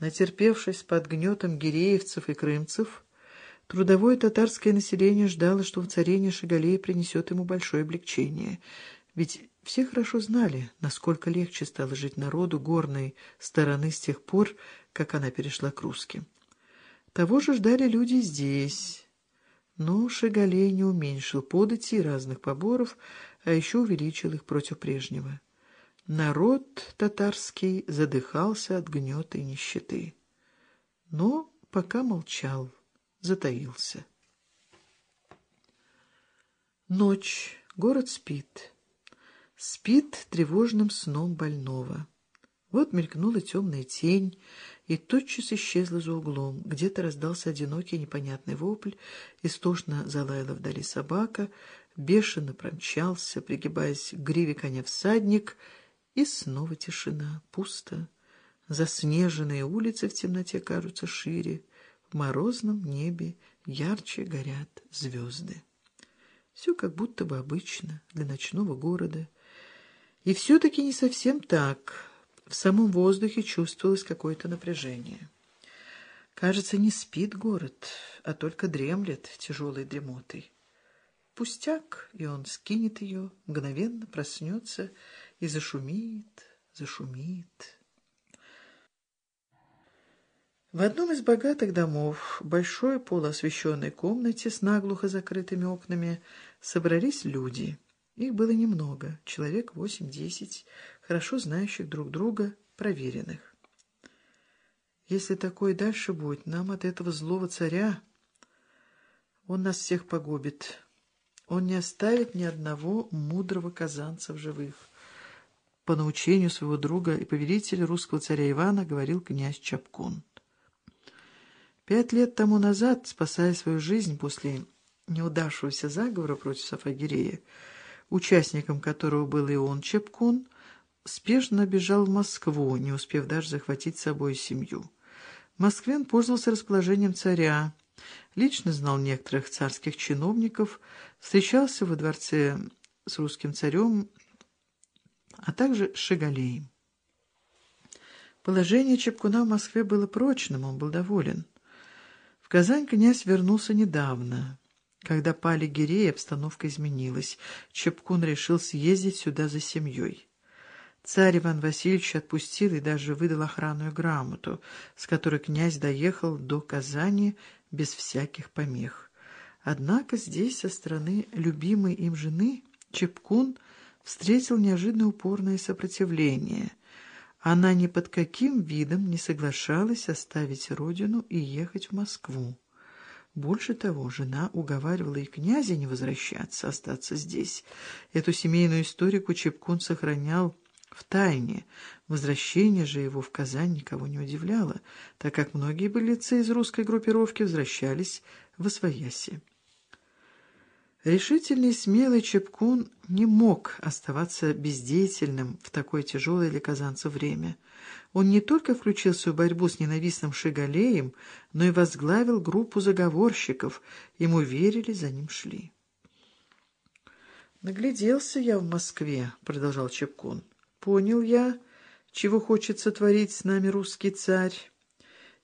Натерпевшись под гнетом гиреевцев и крымцев, трудовое татарское население ждало, что воцарение Шагалея принесет ему большое облегчение. Ведь все хорошо знали, насколько легче стало жить народу горной стороны с тех пор, как она перешла к русским. Того же ждали люди здесь. Но Шагалей не уменьшил подати разных поборов, а еще увеличил их против прежнего. Народ татарский задыхался от гнета и нищеты. Но пока молчал, затаился. Ночь. Город спит. Спит тревожным сном больного. Вот мелькнула темная тень, и тотчас исчезла за углом. Где-то раздался одинокий непонятный вопль, истошно залаяла вдали собака, бешено промчался, пригибаясь к гриве коня всадник — и снова тишина, пусто. Заснеженные улицы в темноте кажутся шире, в морозном небе ярче горят звезды. Все как будто бы обычно для ночного города. И все-таки не совсем так. В самом воздухе чувствовалось какое-то напряжение. Кажется, не спит город, а только дремлет тяжелой дремотой. Пустяк, и он скинет ее, мгновенно проснется и зашумит, зашумит. В одном из богатых домов, большой полуосвещенной комнате с наглухо закрытыми окнами, собрались люди. Их было немного, человек восемь-десять, хорошо знающих друг друга, проверенных. Если такое дальше будет, нам от этого злого царя он нас всех погубит. Он не оставит ни одного мудрого казанца в живых по научению своего друга и повелителя русского царя Ивана говорил князь Чапкун. Пять лет тому назад, спасая свою жизнь после неудавшегося заговора против Сафагирея, участником которого был и он, Чапкун, спешно бежал в Москву, не успев даже захватить с собой семью. Он пользовался расположением царя, лично знал некоторых царских чиновников, встречался во дворце с русским царем а также Шагалеем. Положение Чепкуна в Москве было прочным, он был доволен. В Казань князь вернулся недавно. Когда пали гиреи, обстановка изменилась. Чепкун решил съездить сюда за семьей. Царь Иван Васильевич отпустил и даже выдал охранную грамоту, с которой князь доехал до Казани без всяких помех. Однако здесь, со стороны любимой им жены, Чепкун встретил неожиданно упорное сопротивление. Она ни под каким видом не соглашалась оставить родину и ехать в Москву. Больше того, жена уговаривала и князя не возвращаться, остаться здесь. Эту семейную историку Чепкун сохранял в тайне. Возвращение же его в Казань никого не удивляло, так как многие былицы из русской группировки возвращались в Освояси. Решительный смелый Чепкун не мог оставаться бездеятельным в такое тяжелое для казанца время. Он не только включился в борьбу с ненавистным Шигалеем, но и возглавил группу заговорщиков. Ему верили, за ним шли. «Нагляделся я в Москве», — продолжал Чепкун. «Понял я, чего хочет сотворить с нами русский царь.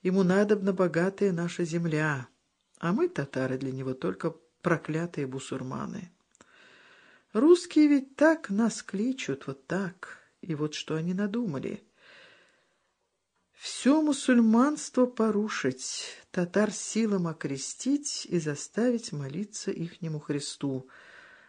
Ему надобна богатая наша земля, а мы, татары, для него только проклятые бусурманы. Русские ведь так нас кличут, вот так. И вот что они надумали. Все мусульманство порушить, татар силам окрестить и заставить молиться ихнему Христу —